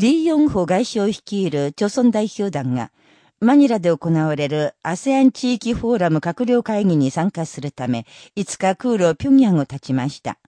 リー・ヨンホ外相率いる朝鮮代表団が、マニラで行われる ASEAN 地域フォーラム閣僚会議に参加するため、5日空路ヤンを立ちました。